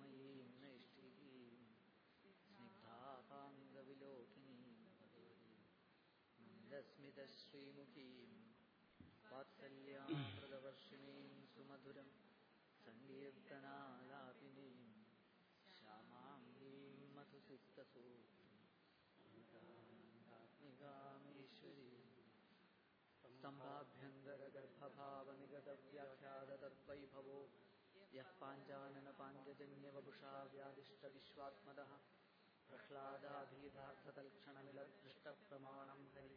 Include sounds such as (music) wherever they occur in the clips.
मयीं नैष्ठिकीं स्निग्धापाङ्गविलोकिनीं मन्दस्मितश्रीमुखीं। वात्सल्यामृतवर्षिणीं सुमधुरं सङ्गीर्तनालापिनीं श्यामाङ्गीं मधुसिक्तसूत्रान्दात्मिकामीश्वरीं सम्भाभ्य यः पाञ्जाननपाञ्जजन्यवपुषा व्यादिश्च विश्वात्मदः। प्रह्लादाभिधार्थतल्क्षणमिलदृष्टप्रमाणम् हरि।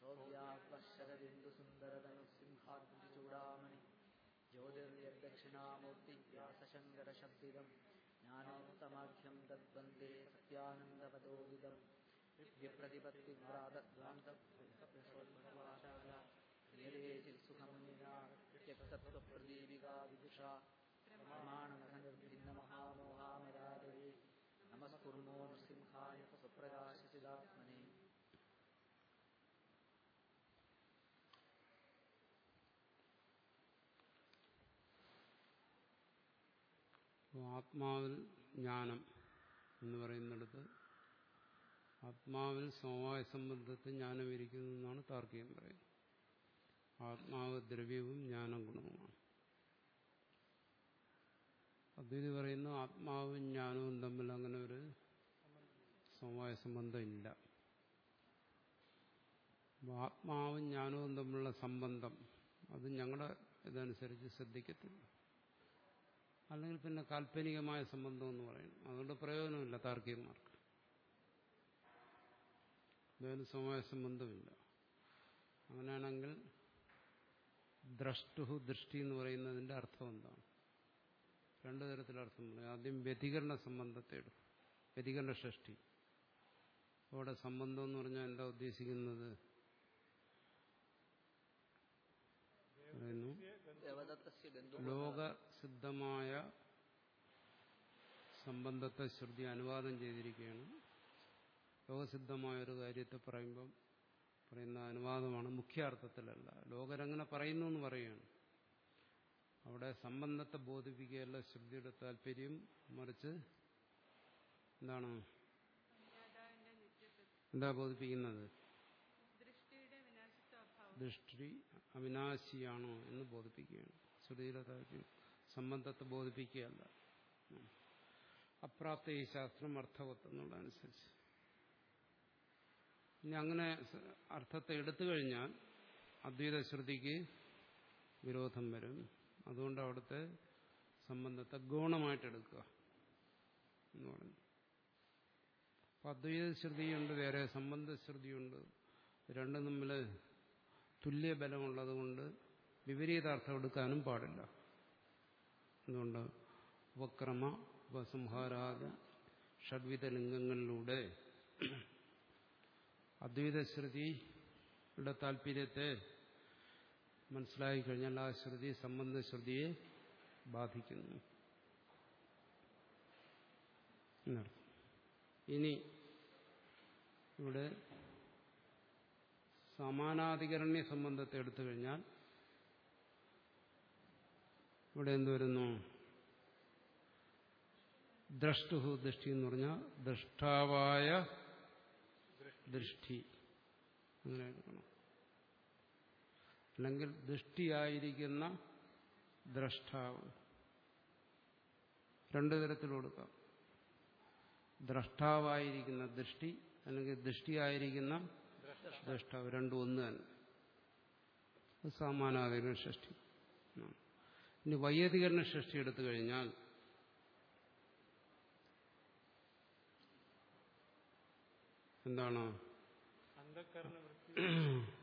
सोऽव्यात्मशरबिन्दुसुन्दरधनुसिंहाद्रिचूडामणि ज्योतिर्यद्दक्षिणामूर्ति व्यासशङ्करशब्दिदम् ज्ञानोत्तमाख्यम् तद्वन्दे सत्यानन्दपदोदिदम्। विप्रतिपत्तिभ्रातद्वान्तप्रियसोल्भवाचार क्रियते चित्सुखम् विना प्रदीपिका विदुषा। നൃസിംഹായ ആത്മാവിൽ ജ്ഞാനം എന്ന് പറയുന്നിടത്ത് ആത്മാവിൽ സമവായ സംബന്ധത്തിൽ ജ്ഞാനം ഇരിക്കുന്നു എന്നാണ് താർക്കികം പറയുന്നത്. ആത്മാവ് ദ്രവ്യവും ജ്ഞാനം ഗുണവുമാണ് അദ്വൈതി പറയുന്നു ആത്മാവും ജ്ഞാനവും തമ്മിൽ അങ്ങനെ ഒരു സമവായ സംബന്ധം ഇല്ല ആത്മാവും ജ്ഞാനവും തമ്മിലുള്ള സംബന്ധം അത് ഞങ്ങളുടെ ഇതനുസരിച്ച് ശ്രദ്ധിക്കത്തില്ല. അല്ലെങ്കിൽ പിന്നെ കാൽപ്പനികമായ സംബന്ധം എന്ന് പറയുന്നു അതുകൊണ്ട് പ്രയോജനമില്ല താർക്കികന്മാർക്ക്. എന്തായാലും സമവായ സംബന്ധമില്ല. അങ്ങനെയാണെങ്കിൽ ദ്രഷ്ടുഹു ദൃഷ്ടി എന്ന് പറയുന്നതിന്റെ അർത്ഥം എന്താണ്? രണ്ടു തരത്തിൽ അർത്ഥം പറയും ആദ്യം വ്യതികരണ സംബന്ധത്തെ എടുക്കും. വ്യതികരണ ഷഷ്ടി. അവിടെ സംബന്ധം എന്ന് പറഞ്ഞാൽ എന്താ ഉദ്ദേശിക്കുന്നത്? ലോക സിദ്ധമായ ബന്ധു ലോകസിദ്ധമായ സംബന്ധത്തെ ശ്രുതി അനുവാദം ചെയ്തിരിക്കുകയാണ്. ലോകസിദ്ധമായ ഒരു കാര്യത്തെ പറയുമ്പം പറയുന്ന അനുവാദമാണ് മുഖ്യാർത്ഥത്തിലല്ല. ലോകരങ്ങനെ പറയുന്നു എന്ന് പറയുകയാണ്. അവിടെ സംബന്ധത്തെ ബോധിപ്പിക്കുകയല്ല ശ്രുതിയുടെ താല്പര്യം മറിച്ച് എന്താണ് എന്താ ബോധിപ്പിക്കുന്നത്? ദൃഷ്ടി അവിനാശിയാണോ എന്ന് ബോധിപ്പിക്കുകയാണ്. ശ്രുതിയുടെ താല്പര്യം സംബന്ധത്തെ ബോധിപ്പിക്കുകയല്ല. അപ്രാപ്ത ഈ ശാസ്ത്രം അർത്ഥവത്വം എന്നുള്ളതനുസരിച്ച്. ഇനി അങ്ങനെ അർത്ഥത്തെ എടുത്തു കഴിഞ്ഞാൽ അദ്വൈത ശ്രുതിക്ക് വിരോധം വരും. അതുകൊണ്ട് അവിടുത്തെ സംബന്ധത്തെ ഗൗണമായിട്ടെടുക്കുക എന്ന് പറഞ്ഞു. അദ്വൈത ശ്രുതിയുണ്ട് വേറെ സംബന്ധ ശ്രുതിയുണ്ട്. രണ്ടും തമ്മിൽ തുല്യ ബലമുള്ളതുകൊണ്ട് വിപരീതാർത്ഥം എടുക്കാനും പാടില്ല. എന്തുകൊണ്ട് ഉപക്രമ ഉപസംഹാരാദ ഷഡ്വിധ ലിംഗങ്ങളിലൂടെ അദ്വൈത ശ്രുതിയുടെ താല്പര്യത്തെ മനസ്സിലാക്കി കഴിഞ്ഞാൽ ആ ശ്രുതി സംബന്ധ ശ്രുതിയെ ബാധിക്കുന്നു. ഇനി ഇവിടെ സമാനാധികരണ്യ സംബന്ധത്തെ എടുത്തു കഴിഞ്ഞാൽ ഇവിടെ എന്ത് വരുന്നു? ദ്രഷ്ടുഹു ദൃഷ്ടി എന്ന് പറഞ്ഞാൽ ദൃഷ്ടാവായ ദൃഷ്ടി. അങ്ങനെ എടുക്കണം. അല്ലെങ്കിൽ ദൃഷ്ടിയായിരിക്കുന്ന ദ്രഷ്ടാവ്. രണ്ടു തരത്തിൽ കൊടുക്കാം. ദ്രഷ്ടാവായിരിക്കുന്ന ദൃഷ്ടി അല്ലെങ്കിൽ ദൃഷ്ടിയായിരിക്കുന്ന ദ്രഷ്ടാവ്. രണ്ടും ഒന്ന് തന്നെ. സമാനാധികരണ ഷഷ്ടി. ഉം. ഇനി വൈയധികരണ ഷഷ്ടി എടുത്തു കഴിഞ്ഞാൽ എന്താണ്? (coughs)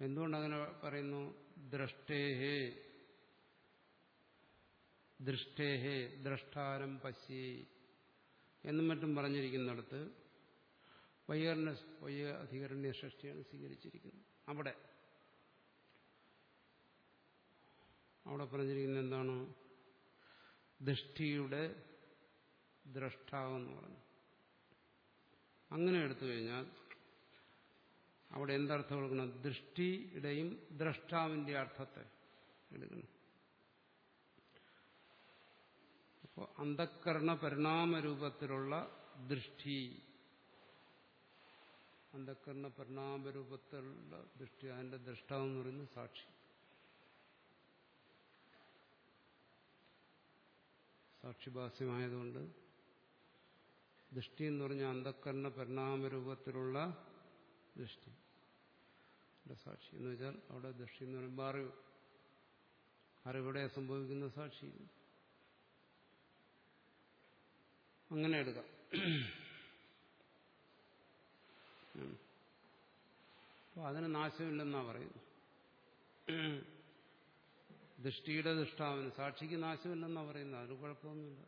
എന്തുകൊണ്ടങ്ങനെ പറയുന്നു? ദ്രഷ്ടേഹേ. ദൃഷ്ടേഹേ ദ്രഷ്ടാരം പശ്യേ. എന്നും മറ്റും പറഞ്ഞിരിക്കുന്നിടത്ത് വൈകരണ വയ്യ അധികരണ്യ സൃഷ്ടിയാണ് സ്വീകരിച്ചിരിക്കുന്നത്. അവിടെ. അവിടെ പറഞ്ഞിരിക്കുന്ന എന്താണ്? ദൃഷ്ടിയുടെ ദ്രഷ്ടാവെന്ന് പറഞ്ഞു. അങ്ങനെ എടുത്തു കഴിഞ്ഞാൽ അവിടെ എന്തർത്ഥം കൊടുക്കണം? ദൃഷ്ടിയുടെയും ദ്രഷ്ടാവിന്റെ അർത്ഥത്തെ എടുക്കണം. അപ്പോൾ അന്ധക്കരണ പരിണാമരൂപത്തിലുള്ള ദൃഷ്ടി. അന്ധക്കരണ പരിണാമരൂപത്തിലുള്ള ദൃഷ്ടി അതിന്റെ ദൃഷ്ടാവെന്ന് പറയുന്നത് സാക്ഷി. സാക്ഷിഭാസ്യമായതുകൊണ്ട് ദൃഷ്ടി എന്ന് പറഞ്ഞാൽ അന്ധക്കരണ പരിണാമരൂപത്തിലുള്ള ദൃഷ്ടി. സാക്ഷി. എന്ന് വെച്ചാൽ അവിടെ ദൃഷ്ടി എന്ന് പറയുമ്പോൾ അറിവ് അറിവിടെ സംഭവിക്കുന്ന സാക്ഷി. അങ്ങനെ എടുക്കാം. അപ്പൊ അതിന് നാശമില്ലെന്നാ പറയുന്നു ദൃഷ്ടിയുടെ ദൃഷ്ടാവിന് സാക്ഷിക്ക് നാശമില്ലെന്നാ പറയുന്നത്. അതിന് കുഴപ്പമൊന്നുമില്ല.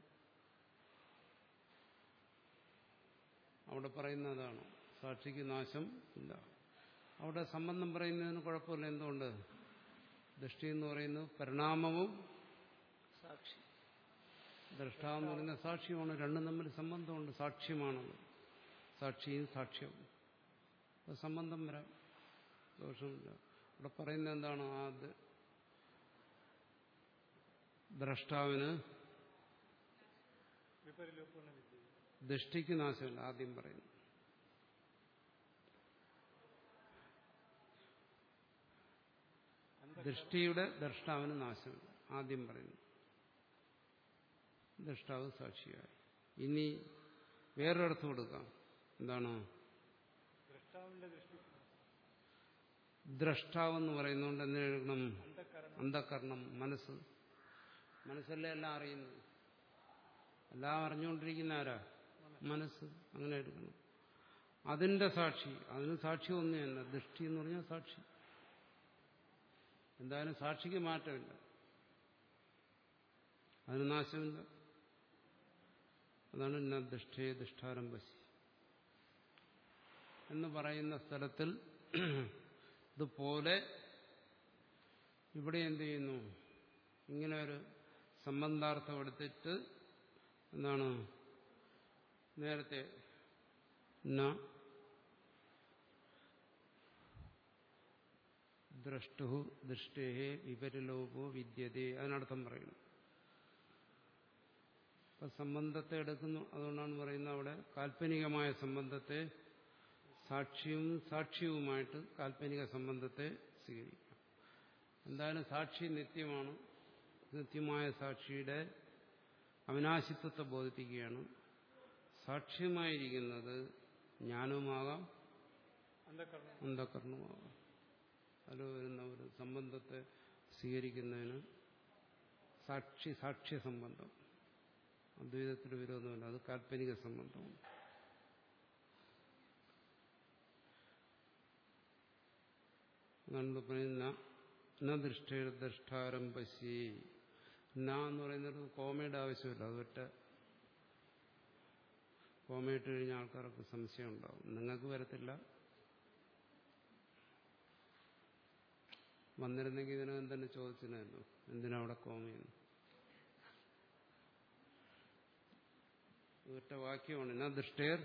അവിടെ പറയുന്നതാണ് സാക്ഷിക്ക് നാശം ഇല്ല. അവിടെ സംബന്ധം പറയുന്നതിന് കുഴപ്പമില്ല. എന്തുകൊണ്ട്? ദൃഷ്ടി എന്ന് പറയുന്നത് പരിണാമവും സാക്ഷി ദ്രഷ്ടാവെന്ന് പറയുന്ന സാക്ഷിയുമാണ്. രണ്ടും തമ്മിൽ സംബന്ധമുണ്ട്. സാക്ഷ്യമാണത്. സാക്ഷിയും സാക്ഷ്യവും. സംബന്ധം വരാം ദോഷമില്ല. ഇവിടെ പറയുന്നത് എന്താണ്? ആ ദ്രഷ്ടാവിന് ദൃഷ്ടിക്ക് നാശമില്ല ആദ്യം പറയുന്നു ദൃഷ്ടിയുടെ ദ്രഷ്ടാവിന് നാശമില്ല ആദ്യം പറയുന്നു. ദ്രഷ്ടാവ് സാക്ഷിയായി. ഇനി വേറൊരർത്ഥം കൊടുക്കാം. എന്താണ്? ദ്രഷ്ടാവെന്ന് പറയുന്നതുകൊണ്ട് എന്തിനെടുക്കണം അന്ധകരണം. മനസ്സ്. മനസ്സല്ലേ എല്ലാം അറിയുന്നത്? എല്ലാം അറിഞ്ഞുകൊണ്ടിരിക്കുന്ന ആരാ? മനസ്സ്. അങ്ങനെ എടുക്കണം. അതിന്റെ സാക്ഷി. അതിന് സാക്ഷി ഒന്നു തന്നെ ദൃഷ്ടി എന്ന് പറഞ്ഞാൽ സാക്ഷി. എന്തായാലും സാക്ഷിക്ക് മാറ്റമില്ല. അതിന് നാശമില്ല. അതാണ് ന ദൃഷ്ടേ എന്ന് പറയുന്ന സ്ഥലത്തിൽ (clears throat) ഇതുപോലെ ഇവിടെ എന്ത് ചെയ്യുന്നു? ഇങ്ങനെ ഒരു സംബന്ധാർത്ഥം എടുത്തിട്ട് എന്താണ്? നേരത്തെ ന ദ്രഷ്ടു ദൃഷ്ടേ വിപരലോകോ വിദ്യതേ. അതിനർത്ഥം പറയുന്നു. അപ്പൊ സംബന്ധത്തെ എടുക്കുന്നു. അതുകൊണ്ടാണ് പറയുന്നത് അവിടെ കാൽപ്പനികമായ സംബന്ധത്തെ സാക്ഷിയും സാക്ഷിയുമായിട്ട് കാൽപ്പനിക സംബന്ധത്തെ സ്വീകരിക്കാം എന്തായാലും സാക്ഷി നിത്യമാണ്? നിത്യമായ സാക്ഷിയുടെ അവിനാശിത്വത്തെ ബോധിപ്പിക്കുകയാണ്. സാക്ഷ്യമായിരിക്കുന്നത് ജ്ഞാനവുമാകാം അന്ധകരണം അന്ധകരണമാകാം അതിൽ വരുന്ന ഒരു സംബന്ധത്തെ സ്വീകരിക്കുന്നതിന് സാക്ഷി സാക്ഷ്യ സംബന്ധം. അദ്വൈതത്തിൽ വിരോധമില്ല അത് കാൽപ്പനിക സംബന്ധമാണ്. അതുകൊണ്ട് പറയുന്ന ന പറയുന്നത് കോമയുടെ ആവശ്യമില്ല അതൊറ്റ കോമയിട്ട് കഴിഞ്ഞ ആൾക്കാർക്ക് സംശയം ഉണ്ടാവും നിങ്ങൾക്ക് വരത്തില്ല. വന്നിരുന്നെങ്കിൽ ഇതിനകം തന്നെ ചോദിച്ചിരുന്നല്ലോ എന്തിനാ അവിടെ കോമയെന്ന്? ഒറ്റ വാക്യമാണ് എന്നാ ദൃഷ്ടേർ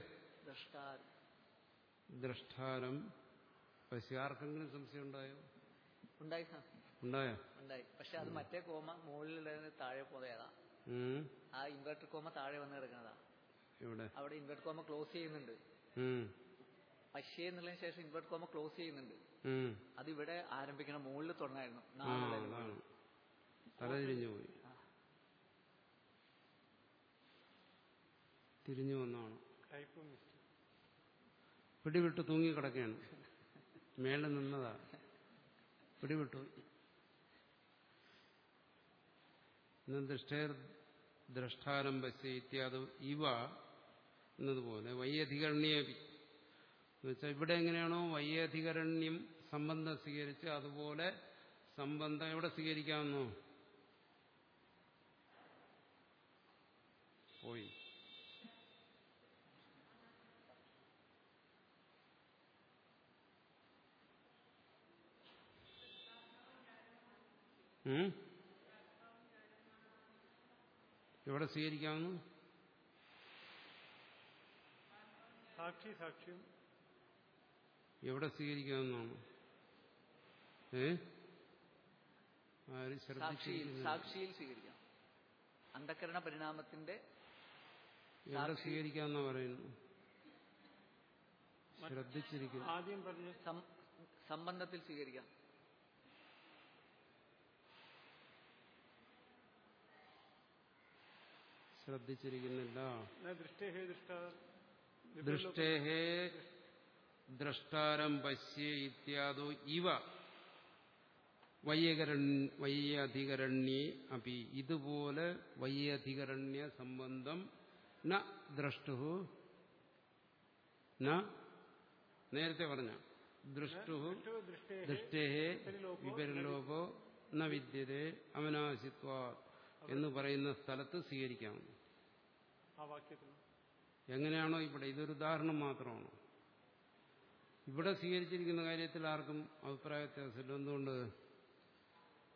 ദ്രഷ്ടാരം പക്ഷെ ആർക്കെങ്കിലും സംശയം ഉണ്ടായോ? ഉണ്ടായി. ഉണ്ടായോ? ഉണ്ടായി. പക്ഷെ അത് മറ്റേ കോമ മുകളിൽ താഴെ പോയതാ. ആ ഇൻവെർട്ടർ കോമ താഴെ വന്ന് കിടക്കുന്നതാ. ഇവിടെ അവിടെ ഇൻവെർട്ടർ കോമ ക്ലോസ് ചെയ്യുന്നുണ്ട്. പക്ഷേ എന്നുള്ളതിന് ശേഷം ഇൻവേർട്ട് കോമ ക്ലോസ് ചെയ്യുന്നുണ്ട്. അതിവിടെ അത് ഇവിടെ ആരംഭിക്കണം മുകളിൽ തുടങ്ങായിരുന്നു തലതിരിഞ്ഞു പോയി. തിരിഞ്ഞു വന്നാണ് പിടിവിട്ട് തൂങ്ങിക്കിടക്കുകയാണ് മേളിൽ നിന്നതാ. പിടിവിട്ടു. ദൃഷ്ടേർ ദ്രഷ്ടാരംഭസ്യ ഇത്യാദി ഇവ എന്നതുപോലെ വയ്യധികരണ്യപി എന്നുവെച്ചാൽ ഇവിടെ എങ്ങനെയാണോ വയ്യധികരണ്യം സംബന്ധം സ്വീകരിച്ച് അതുപോലെ സംബന്ധം എവിടെ സ്വീകരിക്കാമെന്നോ? പോയി? എവിടെ സ്വീകരിക്കാമെന്ന്? സാക്ഷി സാക്ഷ്യം. എവിടെ സ്വീകരിക്കാമെന്നാണ്? ഏ? ആരും സാക്ഷിയിൽ സ്വീകരിക്കാം. അന്ധകരണ പരിണാമത്തിന്റെ എവിടെ സ്വീകരിക്കാമെന്നാ പറയുന്നു ശ്രദ്ധിച്ചിരിക്കുന്നു. ആദ്യം പറഞ്ഞ സംബന്ധത്തിൽ സ്വീകരിക്കാം. ശ്രദ്ധിച്ചിരിക്കുന്നില്ല. ദൃഷ്ടേഹേ ദ്രഷ്ടാരം പശ്യേ ഇത്യാദോ ഇവ വയ്യധികരണ്യേ അപ്പി. ഇതുപോലെ വയ്യധികരണ്യ സംബന്ധം ന ദ്രഷ്ടു ന നേരത്തെ പറഞ്ഞ ദൃഷ്ടു ദൃഷ്ടേഹേ വിപരലോകോ വിപരലോപോ ന വിദ്യതേ അവനാശിത്വ എന്ന് പറയുന്ന സ്ഥലത്ത് സ്വീകരിക്കാം. ആ വാക്യത്തിൽ. എങ്ങനെയാണോ ഇവിടെ? ഇതൊരു ഉദാഹരണം മാത്രമാണ്. ഇവിടെ സ്വീകരിച്ചിരിക്കുന്ന കാര്യത്തിൽ ആർക്കും അഭിപ്രായ വ്യത്യാസമില്ല എന്തുകൊണ്ട്?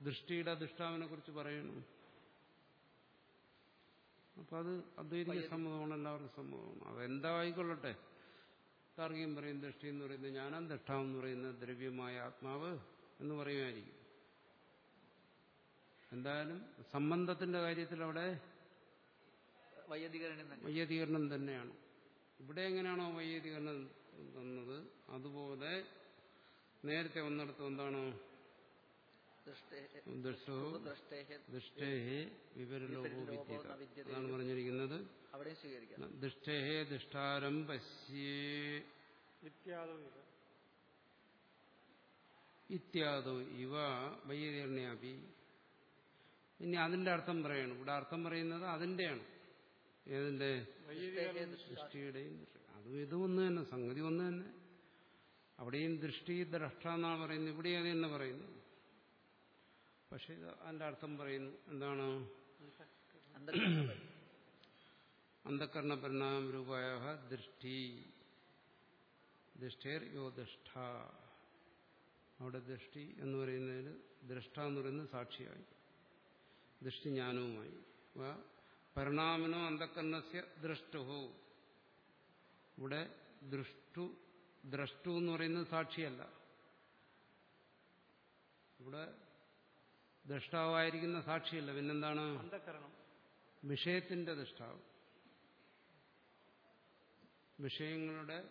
ദൃഷ്ടിയുടെ അധിഷ്ഠാവിനെ കുറിച്ച് പറയുന്നു. അപ്പൊ അത് അദ്വൈതിക സമ്മതമാണ് എല്ലാവർക്കും സമ്മതമാണ്. അതെന്താ ആയിക്കൊള്ളട്ടെ? താർക്കികം പറയും ദൃഷ്ടി എന്ന് പറയുന്നത് ജ്ഞാനം ദൃഷ്ടാവ് എന്ന് പറയുന്നത് ദ്രവ്യമായ ആത്മാവ് എന്ന് പറയുമായിരിക്കും. എന്തായാലും സംബന്ധത്തിന്റെ കാര്യത്തിൽ അവിടെ വൈദികരണം തന്നെ. തന്നെയാണ്. ഇവിടെ എങ്ങനെയാണോ വൈയധീകരണം തന്നത്. അതുപോലെ നേരത്തെ വന്നിടത്ത് എന്താണ്? ദൃഷ്ടേ- ദൃഷ്ടോ? ദൃഷ്ടേഹ ദൃഷ്ടേഹേ വിദ്യത അതാണ് പറഞ്ഞിരിക്കുന്നത്. ദുഷ്ടേഹേ ദുഷ്ടാരം പശ്യേ ഇത്യാദോ ഇവ. ഇത്യാദോ ഇനി അതിന്റെ അർത്ഥം പറയണം. ഇവിടെ അർത്ഥം പറയുന്നത് അതിന്റെയാണ്. ഏതിന്റെ? ദൃഷ്ടിയുടെയും ദൃഷ്ടി അതും ഇതും ഒന്ന് തന്നെ സംഗതി ഒന്ന് തന്നെ. അവിടെയും ദൃഷ്ടി ദ്രഷ്ട എന്നാണ് പറയുന്നത്. ഇവിടെ അത് തന്നെ പറയുന്നു. പക്ഷെ ഇത് അതിന്റെ അർത്ഥം പറയുന്നു. എന്താണ്? അന്ധകരണ പരിണാമ രൂപായ ദൃഷ്ടി. ദൃഷ്ടേർ യോ ദൃഷ്ട. അവിടെ ദൃഷ്ടി എന്ന് പറയുന്നതിൽ ദൃഷ്ട എന്ന് പറയുന്നത് സാക്ഷിയായി. ദൃഷ്ടി ജ്ഞാനവുമായി. വ പരിണാമനോ അന്ധകരണസ്യ ദൃഷ്ടു. ഇവിടെ ദൃഷ്ടു ദ്രഷ്ടു എന്ന് പറയുന്നത് സാക്ഷിയല്ല. ഇവിടെ ദ്രഷ്ടാവായിരിക്കുന്ന സാക്ഷിയല്ല. പിന്നെന്താണ്? വിഷയത്തിന്റെ ദൃഷ്ടാവ്. വിഷയങ്ങളുടെ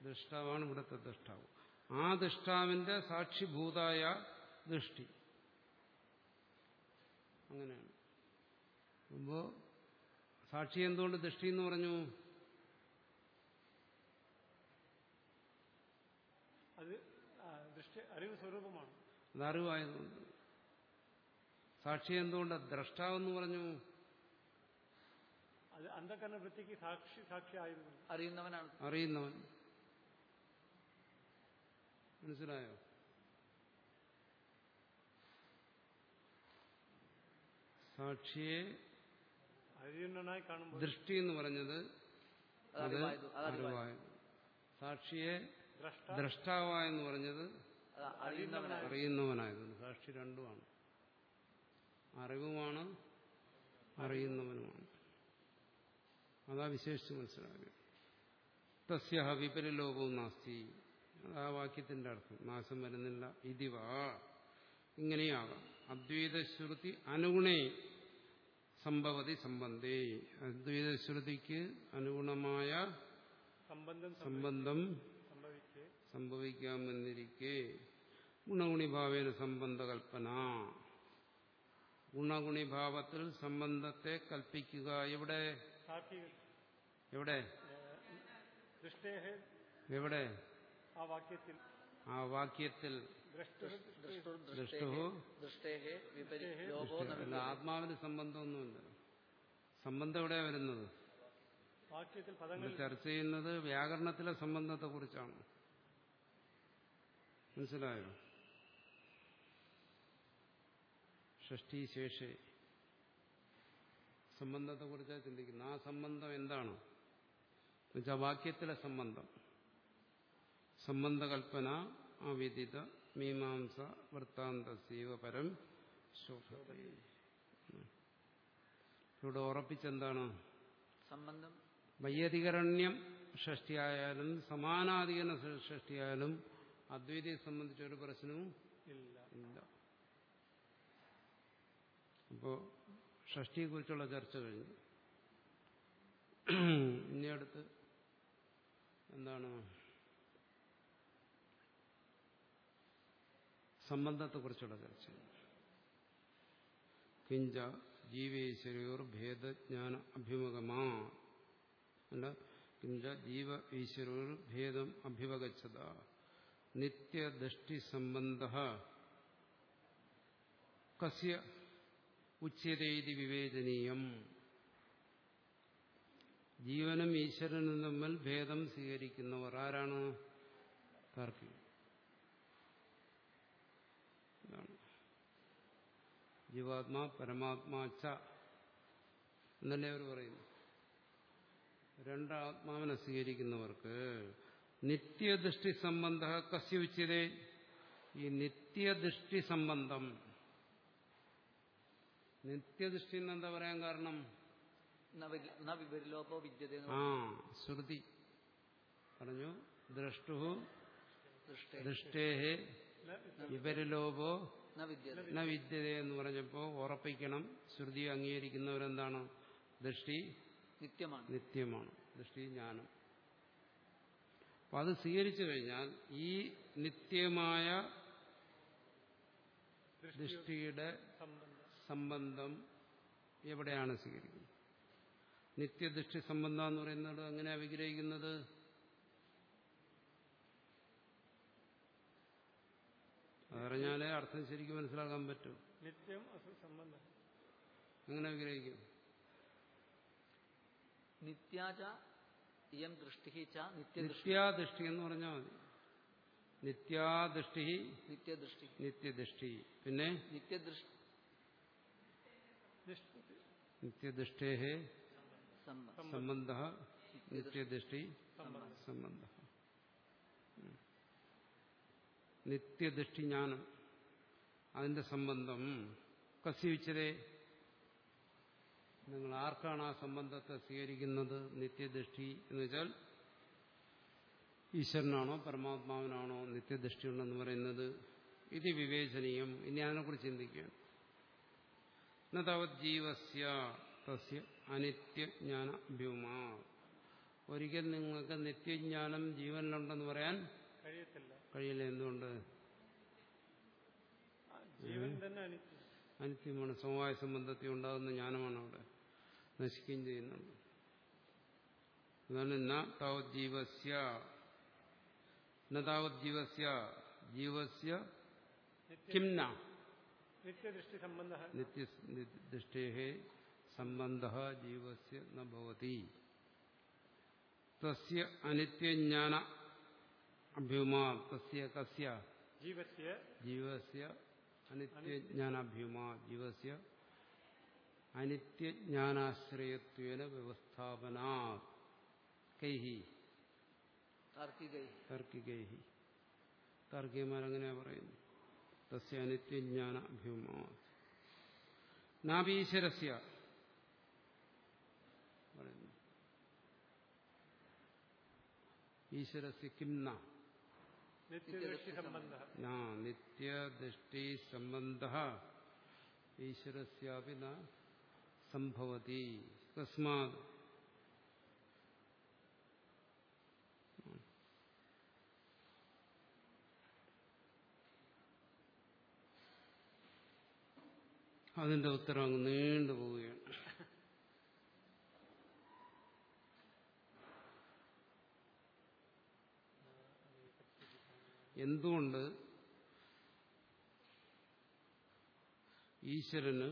ദൃഷ്ടാവാണ് ഇവിടുത്തെ ദൃഷ്ടാവ്. ആ ദൃഷ്ടാവിന്റെ സാക്ഷിഭൂതായ ദൃഷ്ടി. അങ്ങനെയാണ്. അപ്പോൾ സാക്ഷി എന്തുകൊണ്ട് ദൃഷ്ടി എന്ന് പറഞ്ഞു അത് ആ, ദൃഷ്ടി അറിവ് സ്വരൂപമാണ്. അത് അറിവായതുകൊണ്ട് സാക്ഷി എന്തുകൊണ്ട്? ദ്രഷ്ടാവെന്ന് പറഞ്ഞു. അത് അന്ധകരണ വൃത്തിക്ക് സാക്ഷി സാക്ഷി ആയതുകൊണ്ട് അറിയുന്നവനാണ്. അറിയുന്നവൻ. മനസ്സിലായോ? സാക്ഷിയെ അറിയുന്നവനായി കാണുമ്പോൾ ദൃഷ്ടി എന്ന് പറഞ്ഞത് അത് അറിവായത് സാക്ഷിയെ ദ്രഷ്ടാവ ദ്രഷ്ടാവായെന്ന് പറഞ്ഞത് അറിയുന്നവനായതുകൊണ്ട് സാക്ഷി രണ്ടുമാണ്. അറിവുമാണ് അറിയുന്നവനുമാണ്. അതാ വിശേഷിച്ച് മനസ്സിലാക്കുക. തസ്യ വിപരലോകവും നാസ്തി. അതാ വാക്യത്തിന്റെ അർത്ഥം. നാശം വരുന്നില്ല. ഇതിവാ ഇങ്ങനെയാകാം. അദ്വൈതശ്രുതി അനുഗുണേ സംഭവതി സംബന്ധേ. അദ്വൈതശ്രുതിക്ക് അനുഗുണമായ സംബന്ധം സംബന്ധം സംഭവിക്കേ. സംഭവിക്കാമെന്നിരിക്കെ. ഗുണഗുണിഭാവേന സംബന്ധകൽപ്പന. ഗുണഗുണിഭാവത്തിൽ സംബന്ധത്തെ കൽപ്പിക്കുക. എവിടെ? എവിടെ? എവിടെ? ആ വാക്യത്തിൽ. ആ വാക്യത്തിൽ. ആത്മാവിന് സംബന്ധമൊന്നുമില്ല. സംബന്ധം എവിടെയാ വരുന്നത്? ചർച്ച ചെയ്യുന്നത് വ്യാകരണത്തിലെ സംബന്ധത്തെ കുറിച്ചാണ് മനസ്സിലായോ? ഷഷ്ടി സംബന്ധത്തെ സംബന്ധത്തെക്കുറിച്ചാണ് ചിന്തിക്കുന്നത്. ആ സംബന്ധം എന്താണ്? എന്നുവെച്ചാൽ വാക്യത്തിലെ സംബന്ധം. സംബന്ധകൽപ്പന അവിദിത മീമാംസ വൃത്താന്ത സീവപരം ഇവിടെ ഉറപ്പിച്ചെന്താണ്? സംബന്ധം. വൈയധികരണ്യം ഷഷ്ടിയായാലും സമാനാധികരണ ഷഷ്ടിയായാലും അദ്വൈതയെ സംബന്ധിച്ച ഒരു പ്രശ്നവും ഇല്ല. ഇല്ല. അപ്പോ ഷഷ്ടിയെക്കുറിച്ചുള്ള ചർച്ച കഴിഞ്ഞു. ഇനി അടുത്ത് എന്താണ് സംബന്ധത്തെക്കുറിച്ചുള്ള ചർച്ച. കിഞ്ച ജീവേശ്വരയോർ ഭേദജ്ഞാന അഭിമുഖമാ. അല്ല കിഞ്ച ജീവ ഈശ്വരോർ ഭേദം അഭിമുഖച്ചത. നിത്യദൃഷ്ടി സംബന്ധ കസ്യ ഉച്യതേതി വിവേചനീയം. ജീവനും ഈശ്വരനും തമ്മിൽ ഭേദം സ്വീകരിക്കുന്നവർ ആരാണ്? തർക്കി ജീവാത്മാ പരമാത്മാ ച എന്നല്ലേ അവർ പറയുന്നു. രണ്ടാത്മാവിനെ സ്വീകരിക്കുന്നവർക്ക് നിത്യദൃഷ്ടി സംബന്ധ കസ്യുച്ചതേ ഈ നിത്യദൃഷ്ടി സംബന്ധം നിത്യദൃഷ്ടി എന്നെന്താ പറയാൻ കാരണം? വിപരിലോപോ വിദ്യത ആ ശ്രുതി പറഞ്ഞു. ദ്രഷ്ടു ദൃഷ്ടേഹേ വിപരിലോപോ ന വിദ്യത. ന വിദ്യത എന്ന് പറഞ്ഞപ്പോൾ ഉറപ്പിക്കണം. ശ്രുതി അംഗീകരിക്കുന്നവരെന്താണ്? ദൃഷ്ടി നിത്യമാണ്. നിത്യമാണ്. ദൃഷ്ടി ജ്ഞാനം. അപ്പൊ അത് സ്വീകരിച്ചു കഴിഞ്ഞാൽ ഈ നിത്യമായ ദൃഷ്ടിയുടെ സംബന്ധം എവിടെയാണ് സ്വീകരിക്കുന്നത്? നിത്യദൃഷ്ടി സംബന്ധം എന്ന് പറയുന്നത് എങ്ങനെയാണ് വിഗ്രഹിക്കുന്നത്? അതറിഞ്ഞാലേ അർത്ഥം ശരിക്കും മനസ്സിലാക്കാൻ പറ്റും. നിത്യം അസു സംബന്ധം. എങ്ങനെ വിഗ്രഹിക്കും? നിത്യാച ഇയം ദൃഷ്ടി നിത്യാദൃഷ്ടി എന്ന് പറഞ്ഞാൽ മതി. നിത്യാദൃഷ്ടി നിത്യദൃഷ്ടി. നിത്യദൃഷ്ടി. പിന്നെ? നിത്യദൃഷ്ടി. നിത്യദൃഷ്ടേ സംബന്ധം നിത്യദൃഷ്ടി സംബന്ധ നിത്യദൃഷ്ടി ജ്ഞാനം അതിന്റെ സംബന്ധം കസ്യവിച്ചതേ നിങ്ങൾ ആർക്കാണ് ആ സംബന്ധത്തെ സ്വീകരിക്കുന്നത്? നിത്യദൃഷ്ടി എന്ന് വെച്ചാൽ ഈശ്വരനാണോ പരമാത്മാവിനാണോ നിത്യദൃഷ്ടിയുണ്ടെന്ന് പറയുന്നത്? ഇത് വിവേചനീയം. ഇനി അതിനെക്കുറിച്ച് ചിന്തിക്കുകയാണ് നവത് ജീവസ്യ തസ്യ അനിത്യജ്ഞാന അഭ്യൂമാ ഒരിക്കൽ നിങ്ങൾക്ക് നിത്യജ്ഞാനം ജീവനിലുണ്ടെന്ന് പറയാൻ കഴിയത്തില്ല. കഴിയില്ല. എന്തുകൊണ്ട്? ജീവൻ തന്നെ അനിത്യം. അനിത്യമാണ്. സമവായ സംബന്ധത്തിൽ ഉണ്ടാകുന്ന ജ്ഞാനമാണ് അവിടെ. നശിക്കുകയും ചെയ്യുന്നുണ്ട്. അതാണ് താവത് ജീവസ്യ. ജീവസ്യ. ജീവസ്യ ന നിത്യദൃഷ്ടി സംബന്ധ നിത്യദൃഷ്ടേ സംബന്ധ ജീവസ്യ ന ഭവതി തസ്യ അനിത്യജ്ഞാന അഭ്യുമാ തസ്യ കസ്യ ജീവസ്യ ജീവസ്യ അനിത്യജ്ഞാനാഭ്യുമാ ജീവസ്യ അനിത്യജ്ഞാനാശ്രയത്വേന വ്യവസ്ഥാപനാ കൈഹി താർക്കികൈ താർക്കികൈ താർക്കികന്മാരങ്ങനെയാ പറയുന്നു। തസ്യ അനിത്യജ്ഞാന അഭ്യുമാ നാഭീശ്വരസ്യ. പറയുന്നു. ഈശ്വരസ്യ കിം ന? നിത്യദൃഷ്ടി സംബന്ധ ന നിത്യദൃഷ്ടി സംബന്ധ ഈശ്വരസ്യാപി ന സംഭവതി. തസ്മാത്. അതിന്റെ ഉത്തരം അങ്ങ് നീണ്ടു പോവുകയാണ്. എന്തുകൊണ്ട് ഈശ്വരന്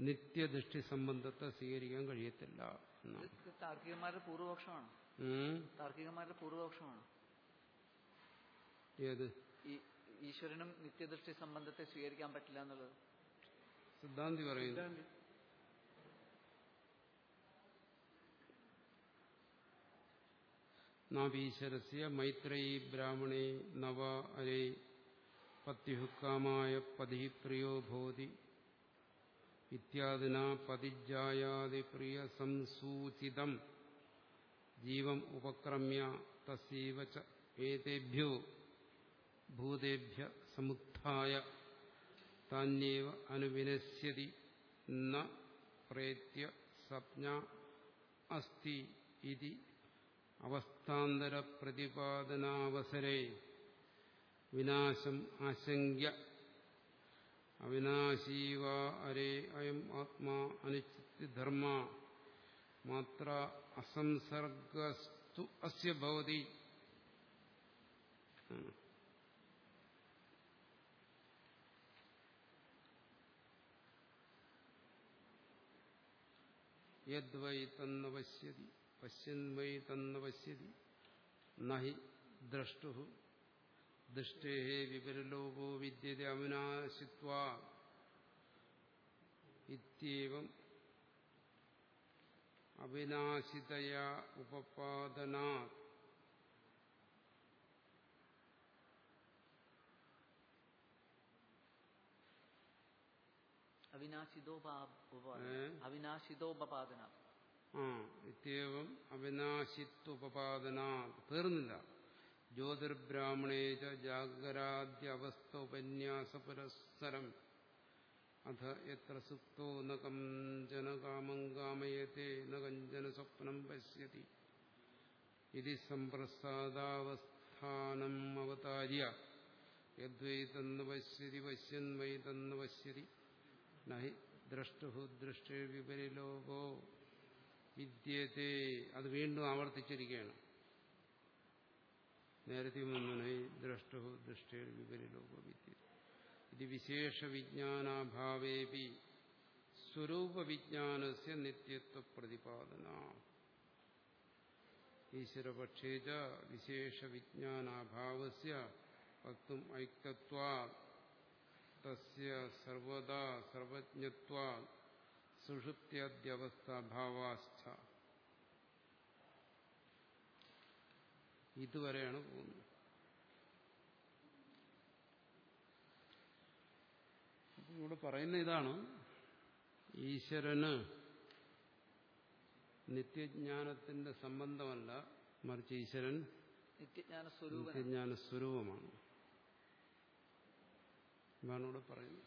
നിത്യദൃഷ്ടി സംബന്ധത്തെ സ്വീകരിക്കാൻ കഴിയത്തില്ല എന്നാണ്. താർക്കികന്മാരുടെ പൂർവപക്ഷമാണ്. താർക്കികന്മാരുടെ പൂർവപക്ഷമാണ്. ഏത്? ഈശ്വരനും നിത്യദൃഷ്ടി സംബന്ധത്തെ സ്വീകരിക്കാൻ പറ്റില്ല എന്നുള്ളത്. സിദ്ധാന്തി പറയുന്നു. നാവീശ്വരസ്യ മൈത്രയി ബ്രാഹ്മണേ നവ അരേ പത്യുക്കാമായ പതി പ്രിയോ ഭോതി ഇത്യാദിന പതിജായാതി പ്രിയ സംസൂചിതം ജീവം ഉപക്രമ്യ തസീവ ഏതേഭ്യോ ഭൂതേഭ്യ സമുത്ഥായ. താന്യേവ അനുവിനശ്യതി ന പ്രേത്യ സപ്ന അസ്തി ഇതി അവസ്ഥാന്തര പ്രതിപാദനാവസരേ. വിനാശം ആശങ്ക്യ. അവിനാശീവ അരേ അയം ആത്മാ അനിശ്ചിതധർമ്മ മാത്ര അസംസർഗസ്തു അസ്യ ഭവതി. യദ്വൈ തന്ന പശ്യതി പശ്യന്വൈ തന്ന പശ്യതി നഹി ദ്രഷ്ടു ദൃഷ്ടേ വിപരലോകോ വിദ്യത അവിനാശിത്വാ ഇത്യവം അവിനാശിതയാ ഉപപാദനാ അവിനാശിതോപാദന ഏ? അവിനാശിതോപപാദന. ആ ഇത്യവം തീർന്നില്ല ജ്യോതിർബ്രാഹ്മണേച ജാഗരാദ്യ അവസ്ഥ ഉപന്യാസ പുരസ്സരം അഥ എത്ര സുപ്തോ ന കഞ്ചന കാമം കാമയത്തെ ന കഞ്ചന സ്വപ്നം പശ്യതി. ഇതി സമ്പ്രസാദാവസ്ഥാനം അവതാര്യ. യദ്വൈ തന്ന് പശ്യതി പശ്യൻ വൈ തന്ന് പശ്യതി. നഹി ദ്രഷ്ടു ദൃഷ്ടേ വിപരിലോകോ വിദ്യത്തെ. അത് വീണ്ടും ആവർത്തിച്ചിരിക്കുകയാണ്. നേരത്തെ മുന്നേ ദ്രഷ്ടു ദൃഷ്ടേ വിപരിലോകോ വിദ്യ. ഇത് വിശേഷ വിജ്ഞാനാഭാവേപി സ്വരൂപവിജ്ഞാനസ്യ നിത്യത്വ പ്രതിപാദന ഈശ്വരപക്ഷേ ച വിശേഷ വിജ്ഞാനാഭാവസ്യ വക്തും ഐക്യത്വാ തസ്യ സർവദാ സർവജ്ഞത്വ ഇതുവരെയാണ് പോകുന്നത്. ഇവിടെ പറയുന്ന ഇതാണ് ഈശ്വരന് നിത്യജ്ഞാനത്തിന്റെ സംബന്ധമല്ല മറിച്ച് ഈശ്വരൻ നിത്യജ്ഞാന സ്വരൂപമാണ് ഇതാണ് ഇവിടെ പറയുന്നത്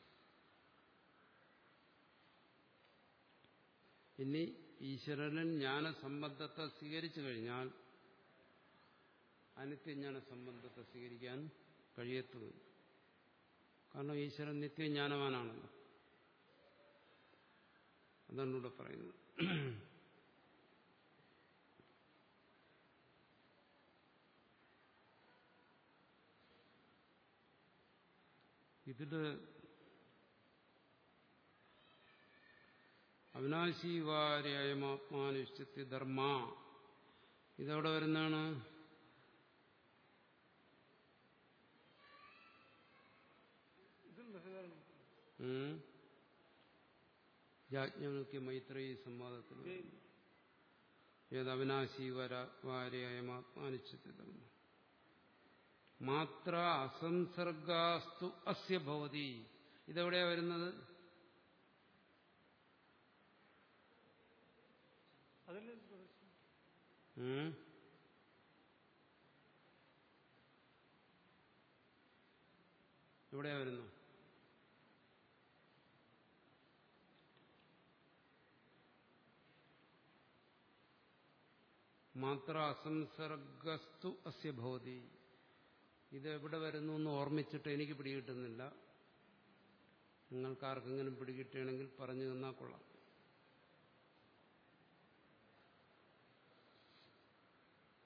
ഇനി ഈശ്വരനൻ ജ്ഞാനസംബന്ധത്തെ സ്വീകരിച്ചു കഴിഞ്ഞാൽ അനിത്യജ്ഞാന സംബന്ധത്തെ സ്വീകരിക്കാൻ കഴിയത്തുമില്ല കാരണം ഈശ്വരൻ നിത്യജ്ഞാനവാനാണല്ലോ. അതാണ് ഇവിടെ പറയുന്നത് ഇതിൽ അവിനാശീവാര്യായമാത്മാനുഷ്ഠത്തി ധർമ്മ. ഇതവിടെ വരുന്നതാണ്? യാജ്ഞവൽക്യ മൈത്രേയി സംവാദത്തിൽ ഏത് ഏത് അവിനാശീവാര്യായമാത്മാനുഷ്ഠത്തി ധർമ്മ. മാത്ര അസംസർഗാസ്തു അസ്യ ഭവതി. ഇതെവിടെയാ വരുന്നത്? എവിടെയാ വരുന്നു. മാത്ര അസംസർഗസ്തു അസ്യ ഭവതി. ഇത് എവിടെ വരുന്നു എന്ന് ഓർമ്മിച്ചിട്ട് എനിക്ക് പിടികിട്ടുന്നില്ല. നിങ്ങൾക്ക് ആർക്കെങ്കിലും പിടികിട്ടുകയാണെങ്കിൽ പറഞ്ഞു തന്നാൽ കൊള്ളാം.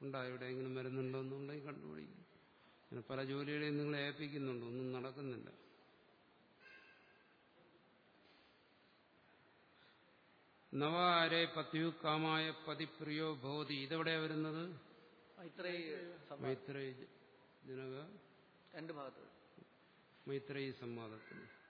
ഉണ്ടാ? എവിടെയെങ്കിലും വരുന്നുണ്ടോ എന്നുണ്ടെങ്കിൽ കണ്ടുപിടിക്കും. അങ്ങനെ പല ജോലികളെയും നിങ്ങളെ ഏൽപ്പിക്കുന്നുണ്ട്. ഒന്നും നടക്കുന്നില്ല. നവാരെ പത്യു കാമായ പതിപ്രിയോ ഭവതി. ഇതെവിടെയാ വരുന്നത്? മൈത്രേയി ജനക രണ്ട് ഭാഗത്ത് മൈത്രേയി സംവാദത്തിൽ.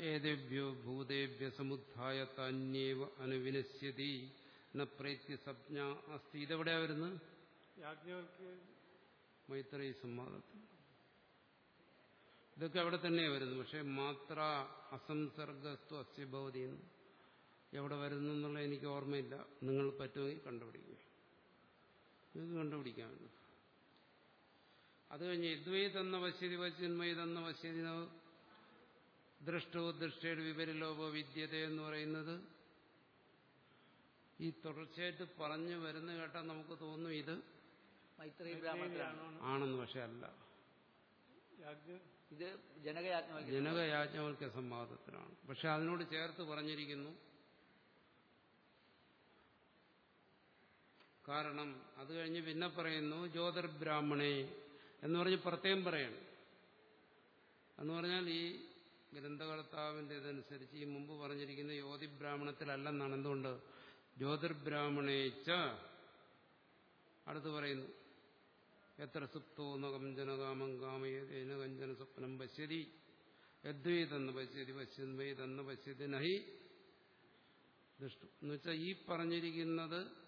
ഏതേഭ്യോ ഭൂതേഭ്യ സമുദ്ധായ താന്യേവ അനുവിനശ്യതി. ന പ്രേത്യ സപ്ഞ അസ്തി. ഇതെവിടെയാ വരുന്നത്? മൈത്രേയി സംവാദത്തിൽ. ഇതൊക്കെ അവിടെ തന്നെയാണ് വരുന്നത്. പക്ഷെ മാത്ര അസംസർഗസ്തു അസ്യഭവതി എന്ന്. എവിടെ വരുന്നു എന്നുള്ള എനിക്ക് ഓർമ്മയില്ല. നിങ്ങൾ പറ്റുമെങ്കിൽ കണ്ടുപിടിക്കുക. നിങ്ങൾക്ക് കണ്ടുപിടിക്കാമല്ലോ. അത് കഴിഞ്ഞ് ദ്വൈതെന്ന പശ്യതി തന്ന വശ്യതി ദൃഷ്ടോ ദൃഷ്ടയുടെ വിപരിലോപോ വിദ്യത എന്ന് പറയുന്നത് ഈ തുടർച്ചയായിട്ട് പറഞ്ഞു വരുന്ന കേട്ടാൽ നമുക്ക് തോന്നും ഇത് മൈത്രി ആണെന്ന് പക്ഷെ അല്ല. ഇത് ജനകയാജ്ഞവൽക്ക സംവാദത്തിലാണ്. പക്ഷെ അതിനോട് ചേർത്ത് പറഞ്ഞിരിക്കുന്നു. കാരണം അത് കഴിഞ്ഞ് പിന്നെ പറയുന്നു ജ്യോതിർബ്രാഹ്മണേ എന്ന് പറഞ്ഞ് പ്രത്യേകം പറയണം. എന്ന് പറഞ്ഞാൽ ഈ ഗ്രന്ഥകർത്താവിന്റെ ഇതനുസരിച്ച് ഈ മുമ്പ് പറഞ്ഞിരിക്കുന്ന യോതിബ്രാഹ്മണത്തിലല്ലെന്നാണ് എന്തുകൊണ്ട്? ജ്യോതിർബ്രാഹ്മണേച്ച അടുത്ത് പറയുന്നു. എത്ര സുപ്തോ നകഞ്ചനകാമം കാമയേന കഞ്ചന സ്വപ്നം പശ്യതി. യദ്വൈതെന്ന് പശ്യതി പശ്യന്മൈതെന്ന് പശ്യതി നഹി. ദുഷ്ടു എന്നുവെച്ചാൽ ഈ പറഞ്ഞിരിക്കുന്നത്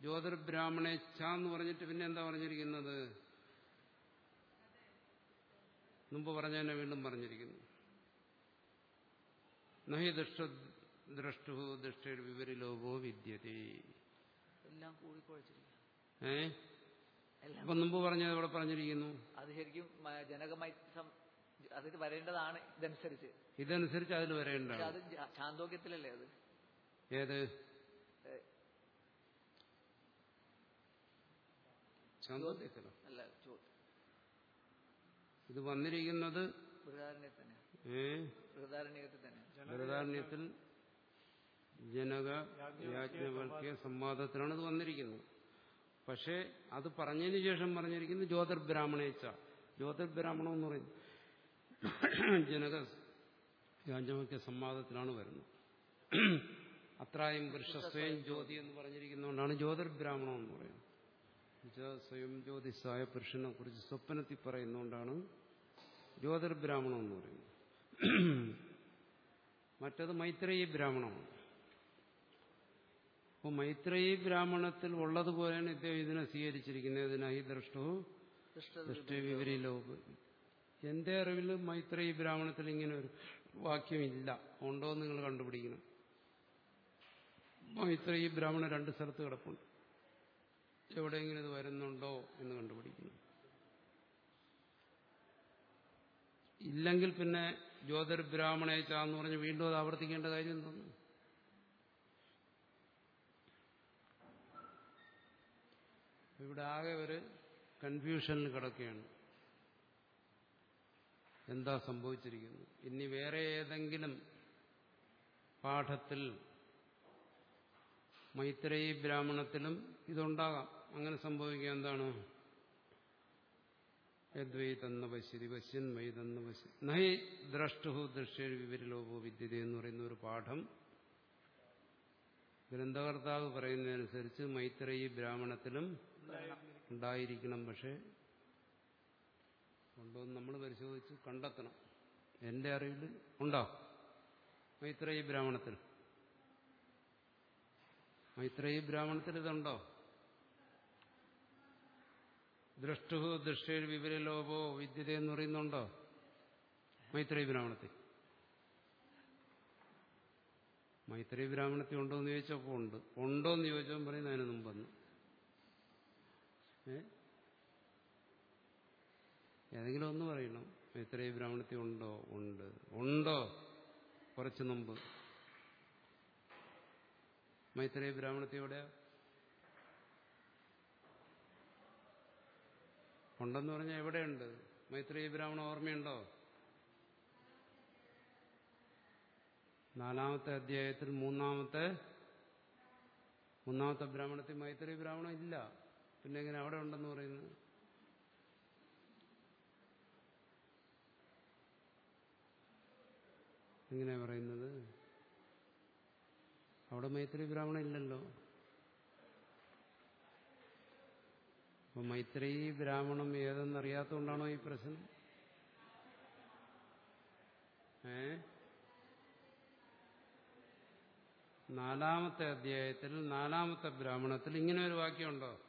ജ്യോതിർബ്രാഹ്മണെ ച എന്ന് പറഞ്ഞിട്ട് പിന്നെ എന്താ പറഞ്ഞിരിക്കുന്നത്? മുമ്പ് പറഞ്ഞതിനെ വീണ്ടും പറഞ്ഞിരിക്കുന്നു. നഹി ദുഷ്ട ദ്രഷ്ടു ദുഷ്ടയുടെ വിവരലോകോ വിദ്യതേ. എല്ലാം കൂടിക്കുഴച്ചിരിക്കുക ഏ? അപ്പൊ മുമ്പ് പറഞ്ഞത് ഇവിടെ പറഞ്ഞിരിക്കുന്നു. അത് ശരിക്കും ജനകമായി ജനകമൈ അതിൽ വരേണ്ടതാണ് ഇതനുസരിച്ച്. ഇതനുസരിച്ച് അതിൽ വരേണ്ടത് വരേണ്ടതാണ് അത് ചാന്തോക്യത്തിലല്ലേ അത്? ഏത്? ചാന്തോദ്യത്തിലോ അല്ല ചോ- ഇത് വന്നിരിക്കുന്നത് ബൃഹദാരണ്യത്തിൽ ജനക യാജ്ഞവൽക്കിയ സംവാദത്തിലാണ് ഇത് വന്നിരിക്കുന്നത്. പക്ഷേ അത് പറഞ്ഞതിന് ശേഷം പറഞ്ഞിരിക്കുന്നത് ജ്യോതിർബ്രാഹ്മണേച്ച ജ്യോതിർബ്രാഹ്മണം എന്ന് പറയുന്നു ജനക യാജ്ഞവൽക്കിയ സംവാദത്തിലാണ് വരുന്നത്. അത്രയും വൃക്ഷസ്വയം ജ്യോതി എന്ന് പറഞ്ഞിരിക്കുന്നതുകൊണ്ടാണ് ജ്യോതിർബ്രാഹ്മണം എന്ന് പറയുന്നത്. സ്വയം ജ്യോതിസായ പുരുഷനെ കുറിച്ച് സ്വപ്നത്തിൽ പറയുന്നതുകൊണ്ടാണ് ജ്യോതിർബ്രാഹ്മണം എന്ന് പറയുന്നത്. മറ്റത് മൈത്രേയി ബ്രാഹ്മണമാണ്. അപ്പോൾ മൈത്രേയി ബ്രാഹ്മണത്തിൽ ഉള്ളതുപോലെയാണ് ഇദ്ദേഹം ഇതിനെ സ്വീകരിച്ചിരിക്കുന്നത്. ഇതിനായി ദ്രഷ്ടോ ദുഷ്ട വിവരിലോപ എന്റെ അറിവിൽ മൈത്രേയി ബ്രാഹ്മണത്തിൽ ഇങ്ങനെ ഒരു വാക്യമില്ല. ഉണ്ടോ എന്ന് നിങ്ങൾ കണ്ടുപിടിക്കണം. മൈത്രേയി ബ്രാഹ്മണ രണ്ട് സ്ഥലത്ത് കിടപ്പുണ്ട്. എവിടെയെങ്കിലും ഇത് വരുന്നുണ്ടോ എന്ന് കണ്ടുപിടിക്കുന്നു. ഇല്ലെങ്കിൽ പിന്നെ ജ്യോതിർബ്രാഹ്മണേച്ച എന്ന് പറഞ്ഞ് വീണ്ടും അത് ആവർത്തിക്കേണ്ട കാര്യം എന്തോന്നു? ഇവിടെ ആകെ ഒരു കൺഫ്യൂഷനിൽ കിടക്കുകയാണ്. എന്താ സംഭവിച്ചിരിക്കുന്നത് ഇനി വേറെ ഏതെങ്കിലും പാഠത്തിൽ മൈത്രേയി ബ്രാഹ്മണത്തിലും ഇതുണ്ടാകാം. അങ്ങനെ സംഭവിക്കുക എന്താണ്? യദ്വൈ തന്ന വിവരലോപോ വിദ്യത എന്ന് പറയുന്ന ഒരു പാഠം. ഗ്രന്ഥകർത്താവ് പറയുന്നതനുസരിച്ച് മൈത്രേയി ബ്രാഹ്മണത്തിലും ഉണ്ടായിരിക്കണം പക്ഷെ ഉണ്ടോ നമ്മൾ പരിശോധിച്ച് കണ്ടെത്തണം. എന്റെ അറിവിൽ ഉണ്ടോ? മൈത്രേയി ബ്രാഹ്മണത്തിൽ. മൈത്രേയി ബ്രാഹ്മണത്തിൽ ഇതുണ്ടോ? ദൃഷ്ടു ദൃഷ്ടയിൽ വിവരലോപോ വിദ്യത എന്ന് പറയുന്നുണ്ടോ? മൈത്രി ബ്രാഹ്മണത്തിൽ. മൈത്രി ബ്രാഹ്മണത്തിൽ ഉണ്ടോ എന്ന് ചോദിച്ചപ്പോൾ ഉണ്ട്. ഉണ്ടോ എന്ന് ചോദിച്ചപ്പോൾ പറയുന്നത് അതിന് മുമ്പെന്ന്. ഏതെങ്കിലും ഒന്ന് പറയണം. മൈത്രി ബ്രാഹ്മണത്തിൽ ഉണ്ടോ? ഉണ്ട്. ഉണ്ടോ? കുറച്ചു മുമ്പ്. മൈത്രി ബ്രാഹ്മണത്തിൽ ഉണ്ടെന്ന് പറഞ്ഞാൽ എവിടെയുണ്ട്? മൈത്രി ബ്രാഹ്മണ ഓർമ്മയുണ്ടോ? നാലാമത്തെ അധ്യായത്തിൽ മൂന്നാമത്തെ മൂന്നാമത്തെ ബ്രാഹ്മണത്തിൽ മൈത്രി ബ്രാഹ്മണം ഇല്ല. പിന്നെ എങ്ങനെ അവിടെ ഉണ്ടെന്ന് പറയുന്നത് എങ്ങനെയാ പറയുന്നത്? അവിടെ മൈത്രി ബ്രാഹ്മണ ഇല്ലല്ലോ. അപ്പൊ മൈത്രി ബ്രാഹ്മണം ഏതെന്നറിയാത്തതുകൊണ്ടാണോ ഈ പ്രശ്നം? ഏ? നാലാമത്തെ അധ്യായത്തിൽ നാലാമത്തെ ബ്രാഹ്മണത്തിൽ ഇങ്ങനെ ഒരു വാക്യമുണ്ടോ?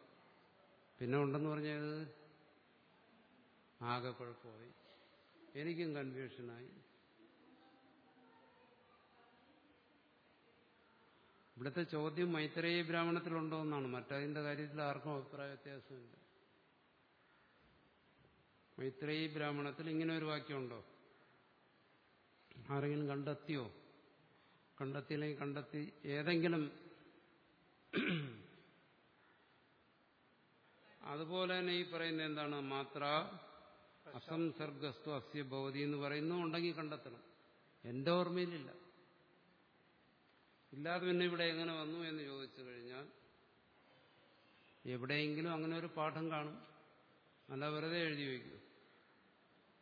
പിന്നെ ഉണ്ടെന്ന് പറഞ്ഞത്? ആകെ കുഴപ്പമായി. എനിക്കും കൺഫ്യൂഷനായി ഇവിടുത്തെ ചോദ്യം മൈത്രേയ ബ്രാഹ്മണത്തിലുണ്ടോ എന്നാണ്. മറ്റതിന്റെ കാര്യത്തിൽ ആർക്കും അഭിപ്രായ വ്യത്യാസമില്ല. മൈത്രേയി ബ്രാഹ്മണത്തിൽ ഇങ്ങനെ ഒരു വാക്യമുണ്ടോ? ആരെങ്കിലും കണ്ടെത്തിയോ? കണ്ടെത്തിയില്ലെങ്കിൽ കണ്ടെത്തി ഏതെങ്കിലും അതുപോലെ തന്നെ ഈ പറയുന്ന എന്താണ്? മാത്ര അസംസർഗസ്തു അസ്യ ഭവതി എന്ന് പറയുന്നു. ഉണ്ടെങ്കിൽ കണ്ടെത്തണം. എന്റെ ഓർമ്മയിലില്ല. ഇല്ലാതെ പിന്നെ ഇവിടെ എങ്ങനെ വന്നു എന്ന് ചോദിച്ചു കഴിഞ്ഞാൽ എവിടെയെങ്കിലും അങ്ങനെ ഒരു പാഠം കാണും. അല്ല വെറുതെ എഴുതി വയ്ക്കും.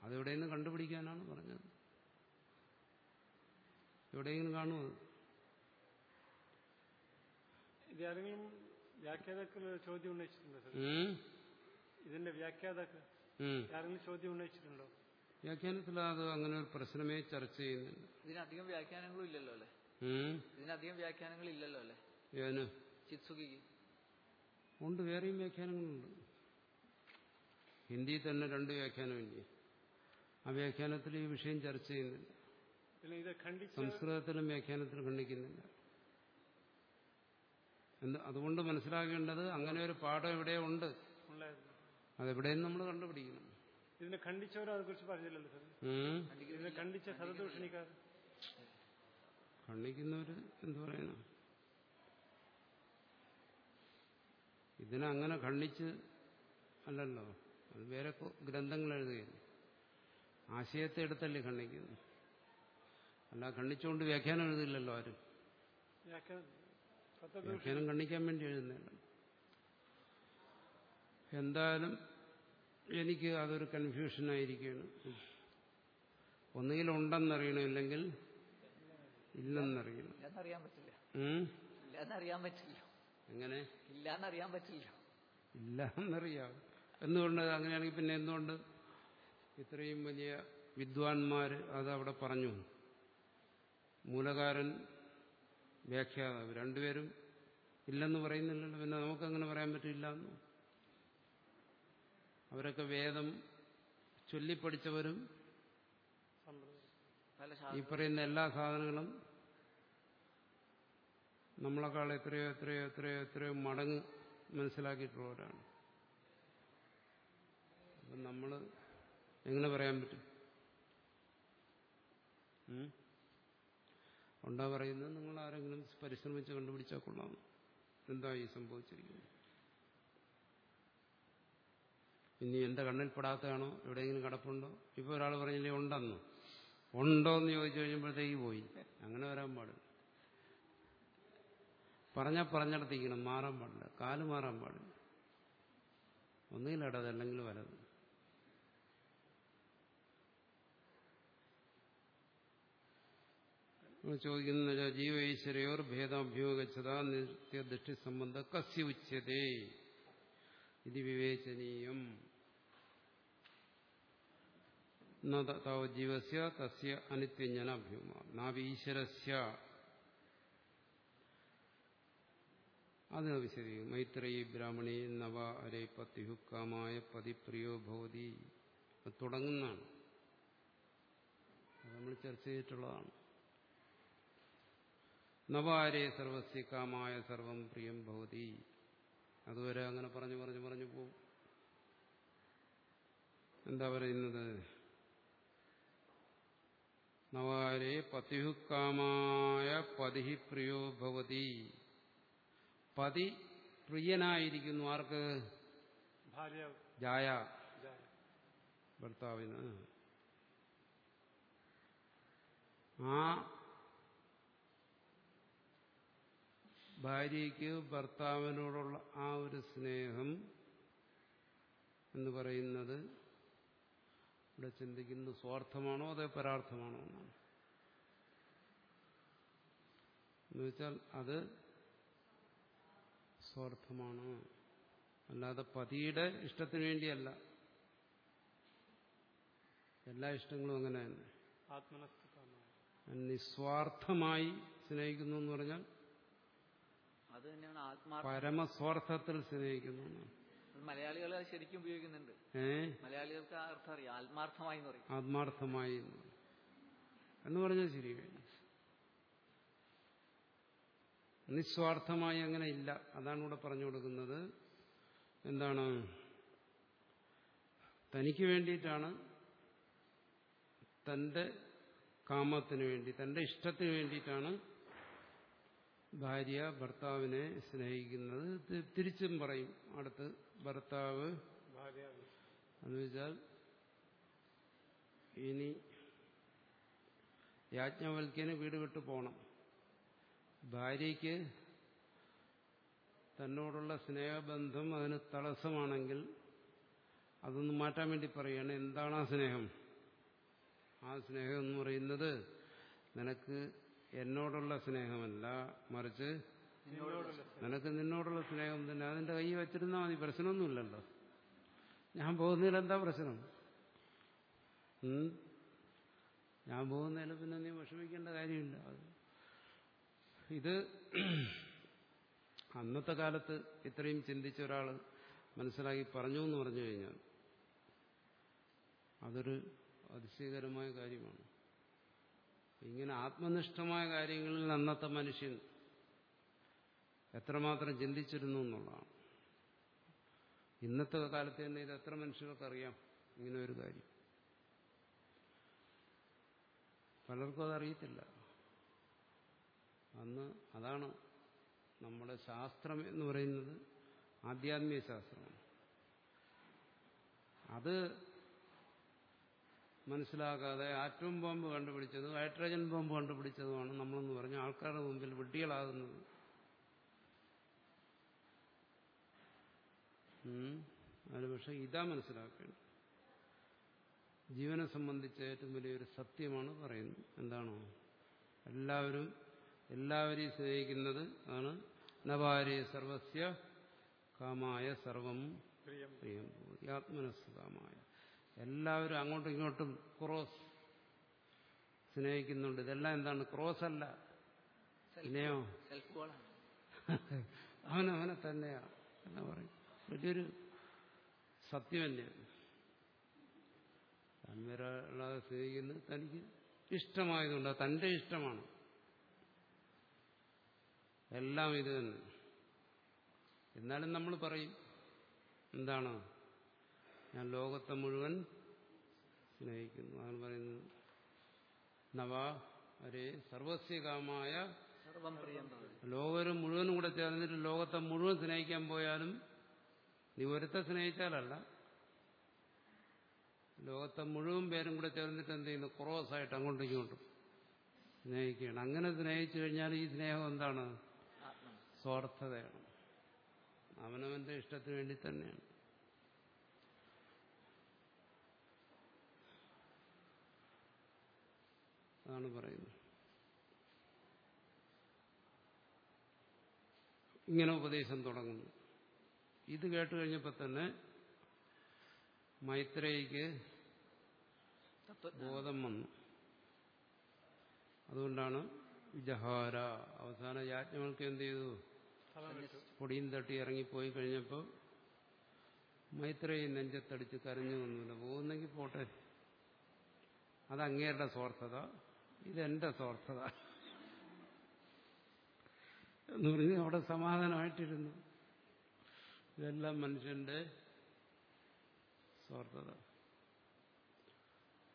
അതെവിടെ നിന്ന് കണ്ടുപിടിക്കാനാണ് പറഞ്ഞത്. എവിടെയെങ്കിലും കാണുമോ ഇതാരെങ്കിലും വ്യാഖ്യാതാക്കൾ ചോദ്യം ഉന്നയിച്ചിട്ടുണ്ടോ? ഇതിന്റെ വ്യാഖ്യാതാക്കൾ ആരെങ്കിലും ചോദ്യം ഉന്നയിച്ചിട്ടുണ്ടോ? വ്യാഖ്യാനത്തിൽ അത് അങ്ങനെ ഒരു പ്രശ്നമേ ചർച്ച ചെയ്യുന്നില്ല. ഇതിനധികം വ്യാഖ്യാനങ്ങളും ഇല്ലല്ലോ അല്ലെ? ഇതിനധികം വ്യാഖ്യാനങ്ങൾ ഇല്ലല്ലോ അല്ലെ? ഏന് ചിത്സുഖിക്ക് ഉണ്ട് വേറെയും വ്യാഖ്യാനങ്ങളുണ്ട്. ഹിന്ദിയിൽ തന്നെ രണ്ട് വ്യാഖ്യാനമില്ലേ? ആ വ്യാഖ്യാനത്തിൽ ഈ വിഷയം ചർച്ച ചെയ്യുന്നില്ല. സംസ്കൃതത്തിലും വ്യാഖ്യാനത്തിലും ഖണ്ഡിക്കുന്നില്ല. എന്ത് അതുകൊണ്ട് മനസ്സിലാക്കേണ്ടത് അങ്ങനെ ഒരു പാഠം ഇവിടെ ഉണ്ട്. അതെവിടെയും നമ്മൾ കണ്ടുപിടിക്കുന്നു ഇതിനെ ഖണ്ഡിച്ചവരോ അതിനെ കുറിച്ച് പറഞ്ഞില്ലല്ലോ? ഇതിനെ ഖണ്ഡിച്ച സതദൂഷണിക്കാർ ഖണ്ഡിക്കുന്നവര് എന്തു പറയണം? ഇതിനങ്ങനെ ഖണ്ഡിച്ച് അല്ലല്ലോ. അത് വേറെ ഗ്രന്ഥങ്ങൾ എഴുതുകയല്ലേ ആശയത്തെ എടുത്തല്ലേ ഖണ്ഡിക്കുന്നു അല്ല ഖണ്ഡിച്ചുകൊണ്ട് വ്യാഖ്യാനം എഴുതില്ലല്ലോ ആരും. വ്യാഖ്യാനം ഖണ്ഡിക്കാൻ വേണ്ടി എഴുതുന്നില്ല എന്തായാലും എനിക്ക് അതൊരു കൺഫ്യൂഷനായിരിക്കുകയാണ് ഒന്നുകിൽ ഉണ്ടെന്നറിയണം ഇല്ലെന്നറിയണം ഇല്ലെന്നറിയാൻ പറ്റില്ല? ഇല്ലെന്നറിയാൻ പറ്റില്ല. എങ്ങനെ? ഇല്ലാന്നറിയാൻ പറ്റില്ല. ഇല്ല എന്നറിയാം എന്തുകൊണ്ട് അങ്ങനെയാണെങ്കിൽ പിന്നെ എന്തുകൊണ്ട്? ഇത്രയും വലിയ വിദ്വാൻമാർ അത് അവിടെ പറഞ്ഞു. മൂലകാരൻ വ്യാഖ്യാതാവ്. രണ്ടുപേരും ഇല്ലെന്ന് പറയുന്നില്ലല്ലോ. പിന്നെ നമുക്കങ്ങനെ പറയാൻ പറ്റില്ല എന്ന്. അവരൊക്കെ വേദം ചൊല്ലിപ്പടിച്ചവരും ഈ പറയുന്ന എല്ലാ സാധനങ്ങളും നമ്മളെക്കാൾ എത്രയോ എത്രയോ എത്രയോ എത്രയോ മടങ്ങ് മനസ്സിലാക്കിയിട്ടുള്ളവരാണ്. അപ്പം നമ്മൾ എങ്ങനെ പറയാൻ പറ്റും? ഉണ്ടാ പറയുന്നത് നിങ്ങൾ ആരെങ്കിലും പരിശ്രമിച്ച് കണ്ടുപിടിച്ചാൽ കൊള്ളാം. എന്താ ഈ സംഭവിച്ചിരിക്കുന്നത്? ഇനി എന്റെ കണ്ണിൽ പെടാത്തതാണോ? എവിടെയെങ്കിലും കിടപ്പുണ്ടോ? ഇപ്പൊ ഒരാൾ പറഞ്ഞില്ലേ ഉണ്ടെന്ന്. ഉണ്ടോ എന്ന് ചോദിച്ചു കഴിഞ്ഞപ്പോഴത്തേക്ക് പോയി. അങ്ങനെ വരാൻ പാടില്ല. പറഞ്ഞാൽ പറഞ്ഞിടത്തിരിക്കണം മാറാൻ പാടില്ല. കാൽ മാറാൻ പാടില്ല. ഒന്നുകിൽ ഇടത് അല്ലെങ്കിൽ വലത്. ചോദിക്കുന്ന ജീവ ഈശ്വരയോർ ഭേദാഭ്യോഗച്ചത നിത്യദൃഷ്ടി സംബന്ധ കസ്യ ഉച്ചതേ ഇത് വിവേചനീയം. ജീവസ്യ തസ്യ അനിത്യജ്ഞനാഭ്യൂമ നാവീശ്വരസ്യ. അത് വിശദീകരിക്കും മൈത്രേയി ബ്രാഹ്മണി നവ അരേ പത്യുക്കാമായ പതിപ്രിയോ ഭവതി. തുടങ്ങുന്നതാണ്. നമ്മൾ ചർച്ച ചെയ്തിട്ടുള്ളതാണ്. നവാരേ സർവസ്യ കാമായ സർവം പ്രിയം ഭവതി. അതുവരെ അങ്ങനെ പറഞ്ഞു പറഞ്ഞു പറഞ്ഞു പോകും എന്താ പറയുന്നത്? നവാരേ പതിഹുക്കാമായ പതിഹി പ്രിയോ ഭവതി. പതി പ്രിയനായിരിക്കുന്നു ആർക്ക്? ജായ. ഭർത്താവിന്. ആ ഭാര്യയ്ക്ക് ഭർത്താവിനോടുള്ള ആ ഒരു സ്നേഹം എന്ന് പറയുന്നത് ഇവിടെ ചിന്തിക്കുന്നത് സ്വാർത്ഥമാണോ അതോ പരാർത്ഥമാണോ എന്നാണ്. എന്നുവെച്ചാൽ അത് സ്വാർത്ഥമാണ്. അല്ലാതെ പതിയുടെ ഇഷ്ടത്തിന് വേണ്ടിയല്ല. എല്ലാ ഇഷ്ടങ്ങളും അങ്ങനെ തന്നെ. നിസ്വാർത്ഥമായി സ്നേഹിക്കുന്നു എന്ന് പറഞ്ഞാൽ അത് തന്നെയാണ് ആത്മാ പരമസ്വാർത്ഥത്തിൽ സ്നേഹിക്കുന്നു മലയാളികൾ ശരിക്കും ഉപയോഗിക്കുന്നുണ്ട്. മലയാളികൾക്ക് അർത്ഥം അറിയാം. ആത്മാർത്ഥമായി എന്ന് പറയും. ആത്മാർത്ഥമായി എന്ന് എന്ന് പറഞ്ഞാൽ ശരി. നിസ്വാർത്ഥമായി അങ്ങനെ ഇല്ല. അതാണ് ഇവിടെ പറഞ്ഞു കൊടുക്കുന്നത്. എന്താണ്? തനിക്ക് വേണ്ടിയിട്ടാണ് തന്റെ കാമത്തിന് വേണ്ടി തന്റെ ഇഷ്ടത്തിന് വേണ്ടിയിട്ടാണ് ഭാര്യ ഭർത്താവിനെ സ്നേഹിക്കുന്നത്. തിരിച്ചും പറയും അടുത്ത് ഭർത്താവ്. ഭാര്യ എന്ന് വെച്ചാൽ ഇനി യാജ്ഞവൽക്യന് വീട് വിട്ടു പോകണം ഭാര്യയ്ക്ക് തന്നോടുള്ള സ്നേഹബന്ധം അതിന് തടസ്സമാണെങ്കിൽ അതൊന്ന് മാറ്റാൻ വേണ്ടി പറയുകയാണ് എന്താണ് ആ സ്നേഹം? ആ സ്നേഹം എന്ന് പറയുന്നത് നിനക്ക് എന്നോടുള്ള സ്നേഹമല്ല. മറിച്ച് നിനക്ക് നിന്നോടുള്ള സ്നേഹം തന്നെ. അതിന്റെ കൈ വെച്ചിരുന്നാൽ മതി. പ്രശ്നമൊന്നുമില്ലല്ലോ. ഞാൻ പോകുന്നതിൽ എന്താ പ്രശ്നം? ഞാൻ പോകുന്നതിൽ പിന്നെ നീ വിഷമിക്കേണ്ട കാര്യമില്ല. ഇത് (clears throat) അന്നത്തെ കാലത്ത് ഇത്രയും ചിന്തിച്ച ഒരാൾ മനസ്സിലാക്കി പറഞ്ഞു എന്ന് പറഞ്ഞു കഴിഞ്ഞാൽ അതൊരു അതിശയകരമായ കാര്യമാണ്. ഇങ്ങനെ ആത്മനിഷ്ഠമായ കാര്യങ്ങളിൽ അന്നത്തെ മനുഷ്യൻ എത്രമാത്രം ചിന്തിച്ചിരുന്നു എന്നുള്ളതാണ്. ഇന്നത്തെ കാലത്ത് തന്നെ ഇത് എത്ര മനുഷ്യർക്കറിയാം? ഇങ്ങനെ ഒരു കാര്യം. പലർക്കും അതറിയത്തില്ല അന്ന് അതാണ് നമ്മുടെ ശാസ്ത്രം എന്ന് പറയുന്നത് ആധ്യാത്മിക ശാസ്ത്രമാണ് അത് മനസ്സിലാക്കാതെ ആറ്റം ബോംബ് കണ്ടുപിടിച്ചത് ഹൈഡ്രജൻ ബോംബ് കണ്ടുപിടിച്ചതുമാണ് നമ്മളെന്ന് പറഞ്ഞ ആൾക്കാരുടെ മുമ്പിൽ വിഡ്ഢികളാകുന്നത്. അതിന് പക്ഷെ ഇതാ മനസ്സിലാക്കേണ്ടത്. ജീവനെ സംബന്ധിച്ച് ഏറ്റവും വലിയൊരു സത്യമാണ് പറയുന്നത്. എന്താണോ? എല്ലാവരും എല്ലാവരെയും സ്നേഹിക്കുന്നത് ആണ്. നവാരി സർവസ്യ കാമായ സർവം പ്രിയം. ആത്മനസ് കാമായ. എല്ലാവരും അങ്ങോട്ടും ഇങ്ങോട്ടും ക്രോസ് സ്നേഹിക്കുന്നുണ്ട്. ഇതെല്ലാം എന്താണ്? ക്രോസ് അല്ല. സ്നേഹോ? അവനവനെ തന്നെയാ എന്നാ പറയും. വലിയൊരു സത്യം താൻ വേറെ ഉള്ളതെ സ്നേഹിക്കുന്നത് തനിക്ക് ഇഷ്ടമായതുകൊണ്ട് തന്റെ ഇഷ്ടമാണ്. എല്ലാം ഇത് തന്നെ. എന്നാലും നമ്മൾ പറയും എന്താണ്? ഞാൻ ലോകത്തെ മുഴുവൻ സ്നേഹിക്കുന്നു. അതാണ് പറയുന്നത്. നവാ അരേ സർവസ്യകാമായ ലോകം മുഴുവനും കൂടെ ചേർന്നിട്ട് ലോകത്തെ മുഴുവൻ സ്നേഹിക്കാൻ പോയാലും നീ ഒരുത്തെ സ്നേഹിച്ചാലല്ല. ലോകത്തെ മുഴുവൻ പേരും കൂടെ ചേർന്നിട്ട് എന്ത് ചെയ്യുന്നു? ക്രോസ് ആയിട്ട് അങ്ങോട്ടും ഇങ്ങോട്ടും സ്നേഹിക്കുകയാണ്. അങ്ങനെ സ്നേഹിച്ചു കഴിഞ്ഞാൽ ഈ സ്നേഹം എന്താണ്? സ്വാർത്ഥതയാണ്. അവനവന്റെ ഇഷ്ടത്തിന് വേണ്ടി തന്നെയാണ്. അതാണ് പറയുന്നത്. ഇങ്ങനെ ഉപദേശം തുടങ്ങുന്നു. ഇത് കേട്ട് കഴിഞ്ഞപ്പോൾ തന്നെ മൈത്രേയിക്ക് ബോധം വന്നു. അതുകൊണ്ടാണ് വിജഹാര. അവസാന യാജ്ഞങ്ങൾക്ക് എന്ത് ചെയ്തു? പൊടിയും തട്ടി ഇറങ്ങിപ്പോയി കഴിഞ്ഞപ്പോൾ മൈത്രേയി നെഞ്ചത്തടിച്ച് കരഞ്ഞു വന്നില്ല പോകുന്നെങ്കിൽ പോട്ടെ. അത് അങ്ങേരുടെ സ്വാർത്ഥത. ഇതെന്റെ സ്വാർത്ഥത. എന്ന് പറഞ്ഞ് അവിടെ സമാധാനമായിട്ടിരുന്നു. ഇതെല്ലാം മനുഷ്യന്റെ സ്വാർത്ഥത.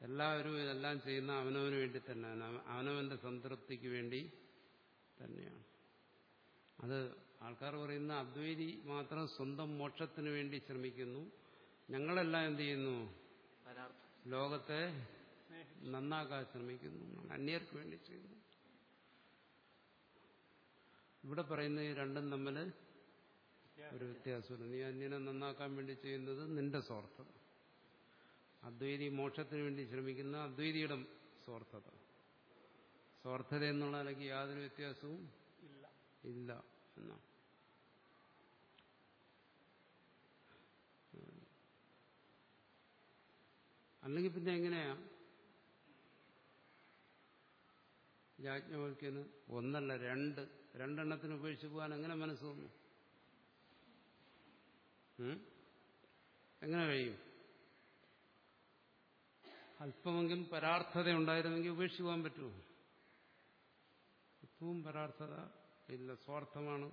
എല്ലാവരും ഇതെല്ലാം ചെയ്യുന്ന അവനവന് വേണ്ടി തന്നെയാണ്. അവനവന്റെ സംതൃപ്തിക്ക് വേണ്ടി തന്നെയാണ്. അത് ആൾക്കാർ പറയുന്ന അദ്വൈതി മാത്രം സ്വന്തം മോക്ഷത്തിന് വേണ്ടി ശ്രമിക്കുന്നു. ഞങ്ങളെല്ലാം എന്ത് ചെയ്യുന്നു? ലോകത്തെ നന്നാക്കാൻ ശ്രമിക്കുന്നു. അന്യർക്ക് വേണ്ടി ചെയ്യുന്നു. ഇവിടെ പറയുന്ന ഈ രണ്ടും തമ്മിൽ ഒരു വ്യത്യാസമില്ല നീ അന്യനെ നന്നാക്കാൻ വേണ്ടി ചെയ്യുന്നത് നിന്റെ സ്വാർത്ഥത. അദ്വൈതി മോക്ഷത്തിന് വേണ്ടി ശ്രമിക്കുന്ന അദ്വൈതിയുടെ സ്വാർത്ഥത. സ്വാർത്ഥത എന്നുള്ള നിലയ്ക്ക് യാതൊരു വ്യത്യാസവും ഇല്ല. ഇല്ല എന്നാണ്. അല്ലെങ്കിൽ പിന്നെ എങ്ങനെയാ? യാജ്ഞവൽക്കന് ഒന്നല്ല രണ്ട്. രണ്ടെണ്ണത്തിന് ഉപേക്ഷിച്ച് പോകാൻ എങ്ങനെ മനസ്സ് വന്നു എങ്ങനെ കഴിയും? അല്പമെങ്കിലും പരാർത്ഥത ഉണ്ടായിരുന്നെങ്കിൽ ഉപേക്ഷിച്ച് പോകാൻ പറ്റുമോ? ഇപ്പവും പരാർത്ഥത ഇല്ല. സ്വാർത്ഥമാണ്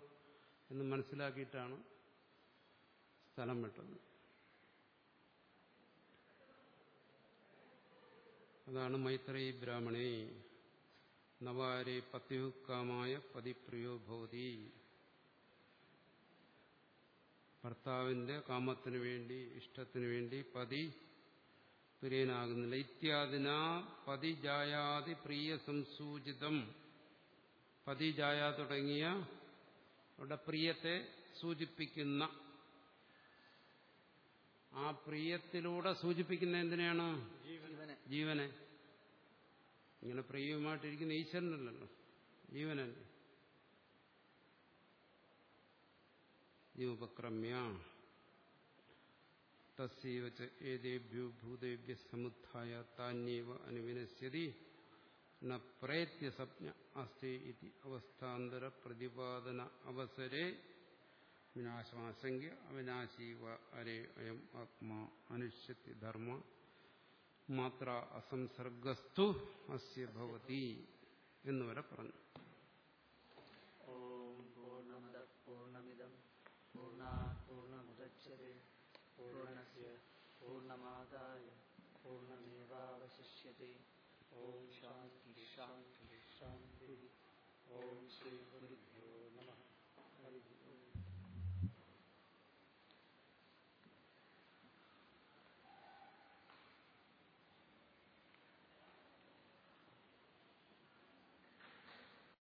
എന്ന് മനസ്സിലാക്കിയിട്ടാണ് സ്ഥലം വിട്ടത്. അതാണ് മൈത്രേയി ബ്രാഹ്മണേ. നവാരെ പത്യുക്കാമായ പതിപ്രിയോ ഭവതി. ഭർത്താവിന്റെ കാമത്തിനു വേണ്ടി ഇഷ്ടത്തിനു വേണ്ടി പതി പ്രിയനാകുന്നില്ല. ഇത്യാദിന പതിജായാതി പ്രിയ സംസൂചിതം. പതിജായ തുടങ്ങിയ അവിടെ പ്രിയത്തെ സൂചിപ്പിക്കുന്ന. ആ പ്രിയത്തിലൂടെ സൂചിപ്പിക്കുന്ന എന്തിനാണ് ജീവനെ. ഇങ്ങനെ പ്രിയവുമായിട്ടിരിക്കുന്ന ഈശ്വരനല്ലല്ലോ. ജീവനല്ലേ? ജീവപക്രമ്യ. തസ്യവ ച ഏതേഭ്യോ ഭൂതേഭ്യ സമുദ്ധായ താന്യേവ അനുവിനശ്യതി ന പ്രേത്യ സ്വപ്ന അസ്തി ഇതി അവസ്ഥാന്തര പ്രതിപാദന അവസരേ. വിനാശമാശങ്ക അവിനാശീവ അരേ അയം ആത്മാ അനുഷ്യത്തി ധർമ്മ. മാത്ര അസംസർഗസ്തു അസ്യ ഭവതി എന്നുവരെ പറഞ്ഞു ഓം പൂർണ്ണമദ പൂർണ്ണമിദം പൂർണ്ണാ പൂർണ്ണമുദച്യത്തെ പൂർണ്ണസ്യ പൂർണ്ണമാദായ പൂർണ്ണമേവാവശിഷ്യത്തെ ഓം ശാന്തി ശാന്തി ശാന്തി ഓം ശ്രീ